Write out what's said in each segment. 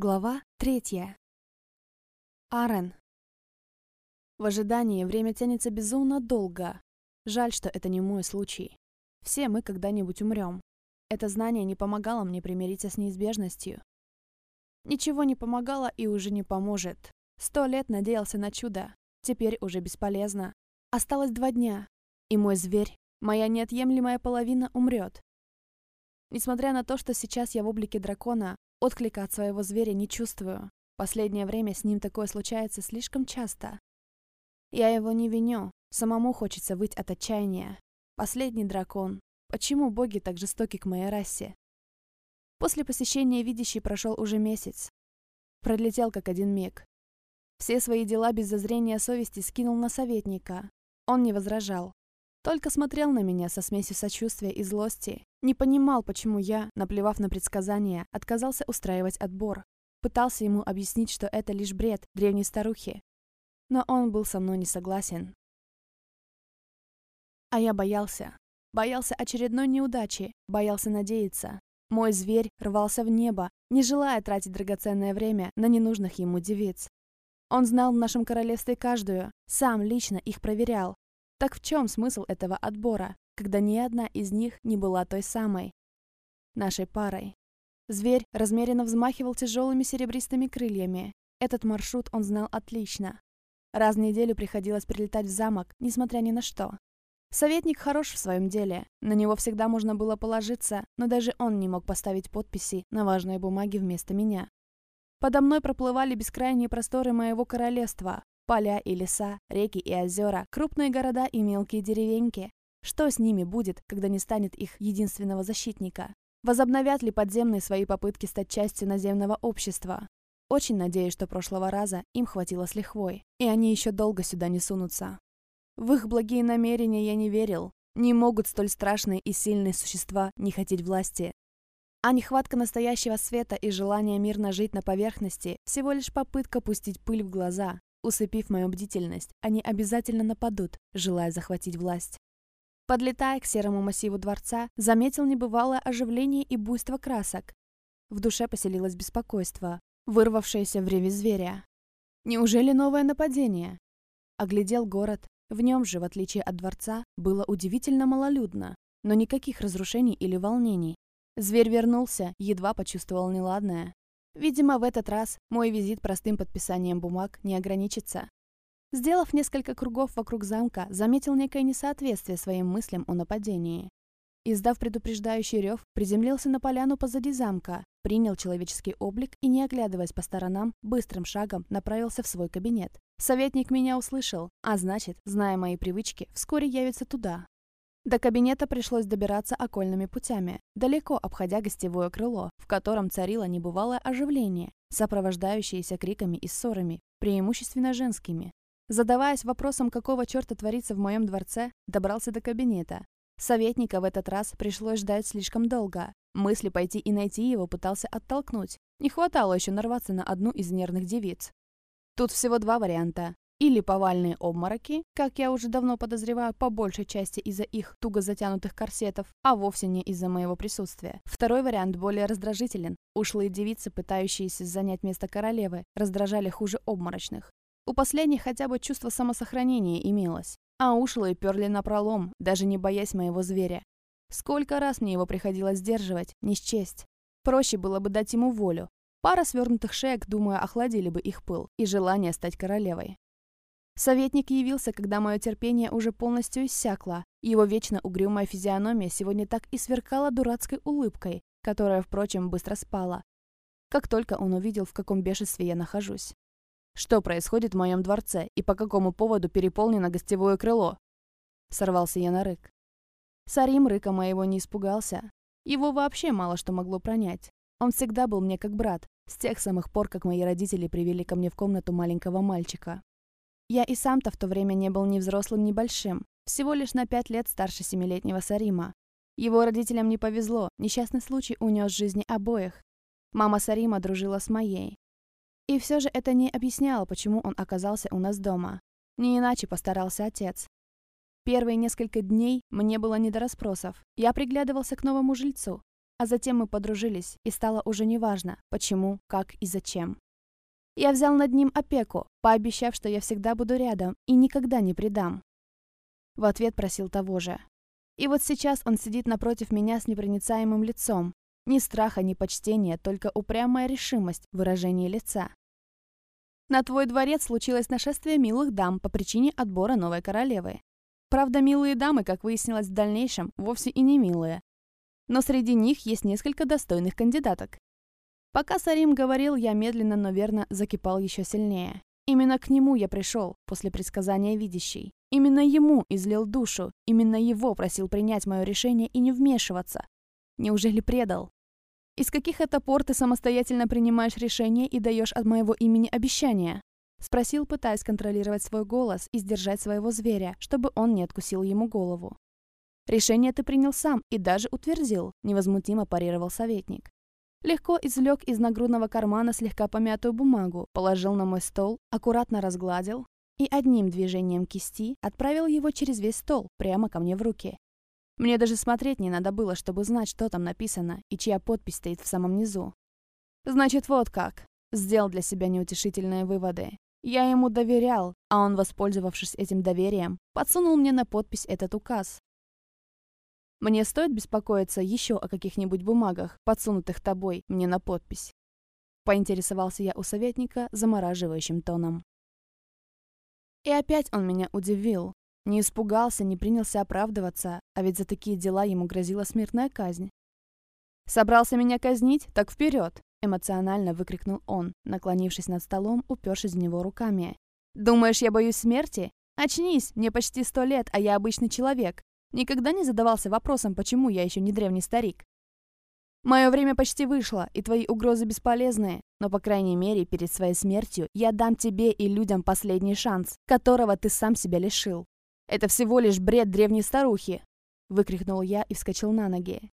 Глава третья. Арен. В ожидании время тянется безумно долго. Жаль, что это не мой случай. Все мы когда-нибудь умрем. Это знание не помогало мне примириться с неизбежностью. Ничего не помогало и уже не поможет. Сто лет надеялся на чудо. Теперь уже бесполезно. Осталось два дня. И мой зверь, моя неотъемлемая половина, умрет. Несмотря на то, что сейчас я в облике дракона, Отклика от своего зверя не чувствую. Последнее время с ним такое случается слишком часто. Я его не виню. Самому хочется выть от отчаяния. Последний дракон. Почему боги так жестоки к моей расе? После посещения видящий прошел уже месяц. Пролетел как один миг. Все свои дела без зазрения совести скинул на советника. Он не возражал. Только смотрел на меня со смесью сочувствия и злости. Не понимал, почему я, наплевав на предсказания, отказался устраивать отбор. Пытался ему объяснить, что это лишь бред древней старухи. Но он был со мной не согласен. А я боялся. Боялся очередной неудачи, боялся надеяться. Мой зверь рвался в небо, не желая тратить драгоценное время на ненужных ему девиц. Он знал в нашем королевстве каждую, сам лично их проверял, так в чем смысл этого отбора, когда ни одна из них не была той самой? Нашей парой. Зверь размеренно взмахивал тяжелыми серебристыми крыльями. Этот маршрут он знал отлично. Раз в неделю приходилось прилетать в замок, несмотря ни на что. Советник хорош в своем деле, на него всегда можно было положиться, но даже он не мог поставить подписи на важные бумаги вместо меня. Подо мной проплывали бескрайние просторы моего королевства, Поля и леса, реки и озера, крупные города и мелкие деревеньки. Что с ними будет, когда не станет их единственного защитника? Возобновят ли подземные свои попытки стать частью наземного общества? Очень надеюсь, что прошлого раза им хватило с лихвой, и они еще долго сюда не сунутся. В их благие намерения я не верил. Не могут столь страшные и сильные существа не хотеть власти. А нехватка настоящего света и желание мирно жить на поверхности – всего лишь попытка пустить пыль в глаза, Усыпив мою бдительность, они обязательно нападут, желая захватить власть. Подлетая к серому массиву дворца, заметил небывалое оживление и буйство красок. В душе поселилось беспокойство, вырвавшееся в реве зверя. Неужели новое нападение? Оглядел город. В нем же, в отличие от дворца, было удивительно малолюдно, но никаких разрушений или волнений. Зверь вернулся, едва почувствовал неладное. Видимо, в этот раз мой визит простым подписанием бумаг не ограничится. Сделав несколько кругов вокруг замка, заметил некое несоответствие своим мыслям о нападении. Издав предупреждающий рев, приземлился на поляну позади замка, принял человеческий облик и, не оглядываясь по сторонам, быстрым шагом направился в свой кабинет. Советник меня услышал, а значит, зная мои привычки, вскоре явится туда. До кабинета пришлось добираться окольными путями, далеко обходя гостевое крыло, в котором царило небывалое оживление, сопровождающееся криками и ссорами, преимущественно женскими. Задаваясь вопросом, какого черта творится в моем дворце, добрался до кабинета. Советника в этот раз пришлось ждать слишком долго. Мысли пойти и найти его пытался оттолкнуть. Не хватало еще нарваться на одну из нервных девиц. Тут всего два варианта. Или повальные обмороки, как я уже давно подозреваю, по большей части из-за их туго затянутых корсетов, а вовсе не из-за моего присутствия. Второй вариант более раздражителен. Ушлые девицы, пытающиеся занять место королевы, раздражали хуже обморочных. У последних хотя бы чувство самосохранения имелось. А ушлые перли напролом, даже не боясь моего зверя. Сколько раз мне его приходилось сдерживать, не счесть. Проще было бы дать ему волю. Пара свернутых шеек, думаю, охладили бы их пыл и желание стать королевой. Советник явился, когда мое терпение уже полностью иссякло. Его вечно угрюмая физиономия сегодня так и сверкала дурацкой улыбкой, которая, впрочем, быстро спала. Как только он увидел, в каком бешенстве я нахожусь. Что происходит в моем дворце и по какому поводу переполнено гостевое крыло? Сорвался я на рык. Сарим рыка моего не испугался. Его вообще мало что могло пронять. Он всегда был мне как брат, с тех самых пор, как мои родители привели ко мне в комнату маленького мальчика. Я и сам-то в то время не был ни взрослым, ни большим, всего лишь на пять лет старше семилетнего Сарима. Его родителям не повезло, несчастный случай унес жизни обоих. Мама Сарима дружила с моей. И все же это не объясняло, почему он оказался у нас дома. Не иначе постарался отец. Первые несколько дней мне было не до расспросов. Я приглядывался к новому жильцу. а затем мы подружились, и стало уже неважно, почему, как и зачем. Я взял над ним опеку, пообещав, что я всегда буду рядом и никогда не предам. В ответ просил того же. И вот сейчас он сидит напротив меня с непроницаемым лицом. Ни страха, ни почтения, только упрямая решимость в выражении лица. На твой дворец случилось нашествие милых дам по причине отбора новой королевы. Правда, милые дамы, как выяснилось в дальнейшем, вовсе и не милые. Но среди них есть несколько достойных кандидаток. Пока Сарим говорил, я медленно, но верно закипал еще сильнее. Именно к нему я пришел после предсказания видящей. Именно ему излил душу, именно его просил принять мое решение и не вмешиваться. Неужели предал? Из каких это пор ты самостоятельно принимаешь решение и даешь от моего имени обещания? Спросил, пытаясь контролировать свой голос и сдержать своего зверя, чтобы он не откусил ему голову. Решение ты принял сам и даже утвердил, невозмутимо парировал советник. Легко извлек из нагрудного кармана слегка помятую бумагу, положил на мой стол, аккуратно разгладил и одним движением кисти отправил его через весь стол прямо ко мне в руки. Мне даже смотреть не надо было, чтобы знать, что там написано и чья подпись стоит в самом низу. Значит, вот как. Сделал для себя неутешительные выводы. Я ему доверял, а он, воспользовавшись этим доверием, подсунул мне на подпись этот указ. Мне стоит беспокоиться еще о каких-нибудь бумагах, подсунутых тобой мне на подпись?» Поинтересовался я у советника замораживающим тоном. И опять он меня удивил. Не испугался, не принялся оправдываться, а ведь за такие дела ему грозила смертная казнь. «Собрался меня казнить? Так вперед!» Эмоционально выкрикнул он, наклонившись над столом, упершись в него руками. «Думаешь, я боюсь смерти? Очнись, мне почти сто лет, а я обычный человек. Никогда не задавался вопросом, почему я еще не древний старик. Мое время почти вышло, и твои угрозы бесполезны, но, по крайней мере, перед своей смертью я дам тебе и людям последний шанс, которого ты сам себя лишил. Это всего лишь бред древней старухи!» Выкрикнул я и вскочил на ноги.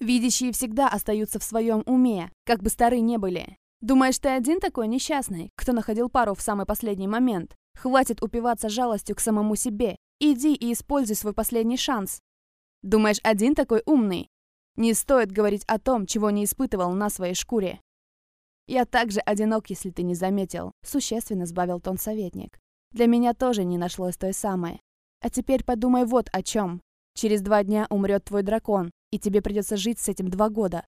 «Видящие всегда остаются в своем уме, как бы стары не были. Думаешь, ты один такой несчастный, кто находил пару в самый последний момент? Хватит упиваться жалостью к самому себе Иди и используй свой последний шанс. Думаешь, один такой умный? Не стоит говорить о том, чего не испытывал на своей шкуре. Я также одинок, если ты не заметил, существенно сбавил тон советник. Для меня тоже не нашлось той самой. А теперь подумай вот о чем. Через два дня умрет твой дракон, и тебе придется жить с этим два года.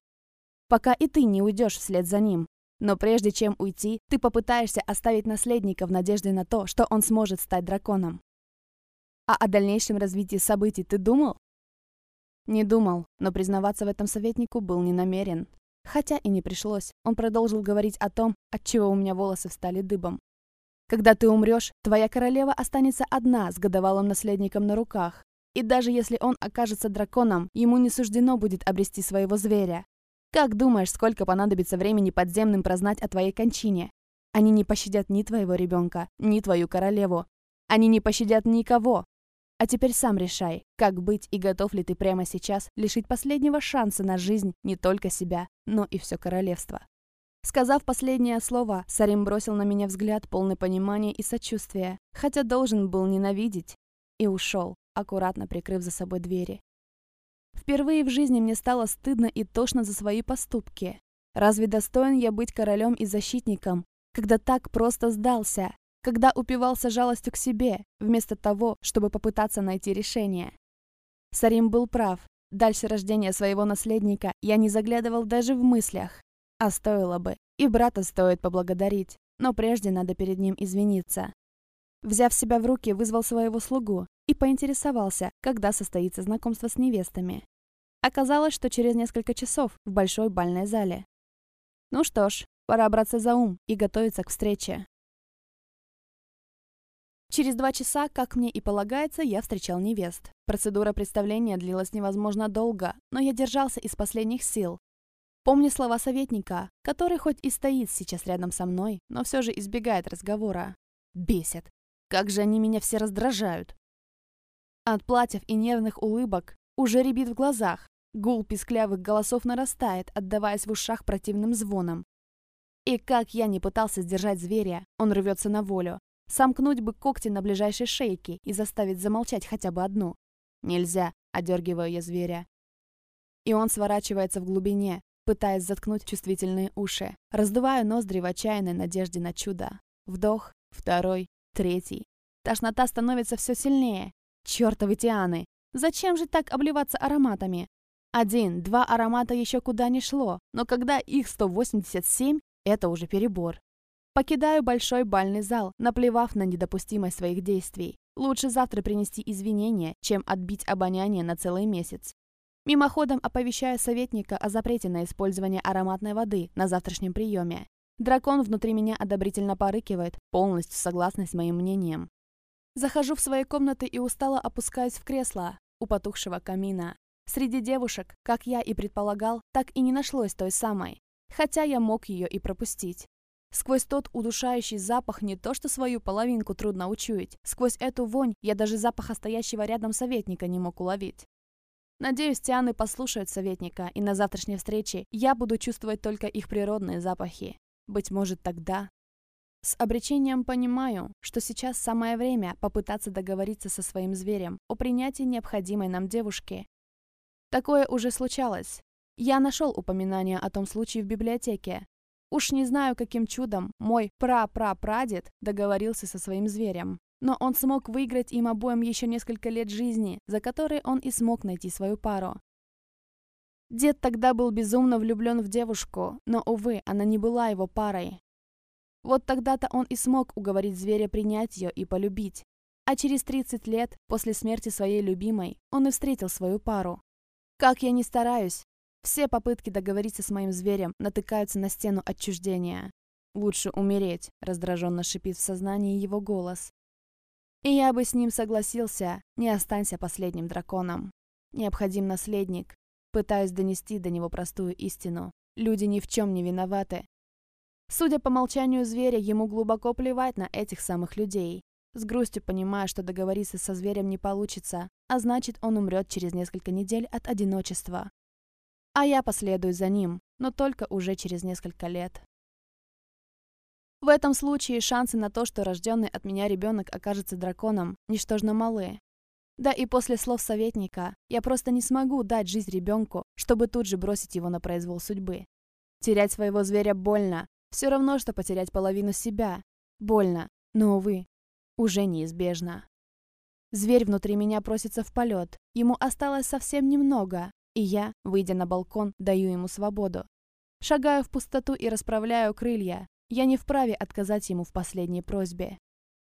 Пока и ты не уйдешь вслед за ним. Но прежде чем уйти, ты попытаешься оставить наследника в надежде на то, что он сможет стать драконом. А о дальнейшем развитии событий ты думал? Не думал, но признаваться в этом советнику был не намерен. Хотя и не пришлось. Он продолжил говорить о том, от чего у меня волосы встали дыбом. Когда ты умрешь, твоя королева останется одна с годовалым наследником на руках. И даже если он окажется драконом, ему не суждено будет обрести своего зверя. Как думаешь, сколько понадобится времени подземным прознать о твоей кончине? Они не пощадят ни твоего ребенка, ни твою королеву. Они не пощадят никого, а теперь сам решай, как быть и готов ли ты прямо сейчас лишить последнего шанса на жизнь не только себя, но и все королевство. Сказав последнее слово, Сарим бросил на меня взгляд полный понимания и сочувствия, хотя должен был ненавидеть, и ушел, аккуратно прикрыв за собой двери. Впервые в жизни мне стало стыдно и тошно за свои поступки. Разве достоин я быть королем и защитником, когда так просто сдался, когда упивался жалостью к себе, вместо того, чтобы попытаться найти решение. Сарим был прав. Дальше рождения своего наследника я не заглядывал даже в мыслях. А стоило бы. И брата стоит поблагодарить. Но прежде надо перед ним извиниться. Взяв себя в руки, вызвал своего слугу и поинтересовался, когда состоится знакомство с невестами. Оказалось, что через несколько часов в большой бальной зале. Ну что ж, пора браться за ум и готовиться к встрече. Через два часа, как мне и полагается, я встречал невест. Процедура представления длилась невозможно долго, но я держался из последних сил. Помню слова советника, который хоть и стоит сейчас рядом со мной, но все же избегает разговора. Бесит. Как же они меня все раздражают. От платьев и нервных улыбок уже рябит в глазах. Гул писклявых голосов нарастает, отдаваясь в ушах противным звоном. И как я не пытался сдержать зверя, он рвется на волю. Сомкнуть бы когти на ближайшей шейке и заставить замолчать хотя бы одну. Нельзя, одергиваю я зверя. и он сворачивается в глубине, пытаясь заткнуть чувствительные уши. Раздуваю ноздри в отчаянной надежде на чудо. Вдох, второй, третий. Тошнота становится все сильнее. Чёртовы тианы! Зачем же так обливаться ароматами? Один, два аромата еще куда не шло, но когда их 187, это уже перебор. Покидаю большой бальный зал, наплевав на недопустимость своих действий. Лучше завтра принести извинения, чем отбить обоняние на целый месяц. Мимоходом оповещаю советника о запрете на использование ароматной воды на завтрашнем приеме. Дракон внутри меня одобрительно порыкивает, полностью согласный с моим мнением. Захожу в свои комнаты и устало опускаюсь в кресло у потухшего камина. Среди девушек, как я и предполагал, так и не нашлось той самой, хотя я мог ее и пропустить. Сквозь тот удушающий запах не то что свою половинку трудно учуять, сквозь эту вонь я даже запаха стоящего рядом советника не мог уловить. Надеюсь, Тианы послушают советника, и на завтрашней встрече я буду чувствовать только их природные запахи. Быть может, тогда... С обречением понимаю, что сейчас самое время попытаться договориться со своим зверем о принятии необходимой нам девушки. Такое уже случалось. Я нашел упоминание о том случае в библиотеке. Уж не знаю, каким чудом мой пра-пра-прадед договорился со своим зверем. Но он смог выиграть им обоим еще несколько лет жизни, за которые он и смог найти свою пару. Дед тогда был безумно влюблен в девушку, но, увы, она не была его парой. Вот тогда-то он и смог уговорить зверя принять ее и полюбить. А через 30 лет, после смерти своей любимой, он и встретил свою пару. Как я ни стараюсь, все попытки договориться с моим зверем натыкаются на стену отчуждения. «Лучше умереть», — раздраженно шипит в сознании его голос. И я бы с ним согласился, не останься последним драконом. Необходим наследник. Пытаюсь донести до него простую истину. Люди ни в чем не виноваты. Судя по молчанию зверя, ему глубоко плевать на этих самых людей. С грустью понимая, что договориться со зверем не получится, а значит, он умрет через несколько недель от одиночества. А я последую за ним, но только уже через несколько лет. В этом случае шансы на то, что рожденный от меня ребенок окажется драконом, ничтожно малы. Да и после слов советника я просто не смогу дать жизнь ребенку, чтобы тут же бросить его на произвол судьбы. Терять своего зверя больно, все равно, что потерять половину себя. Больно, но, увы, уже неизбежно. Зверь внутри меня просится в полет, ему осталось совсем немного, и я, выйдя на балкон, даю ему свободу. Шагаю в пустоту и расправляю крылья, я не вправе отказать ему в последней просьбе.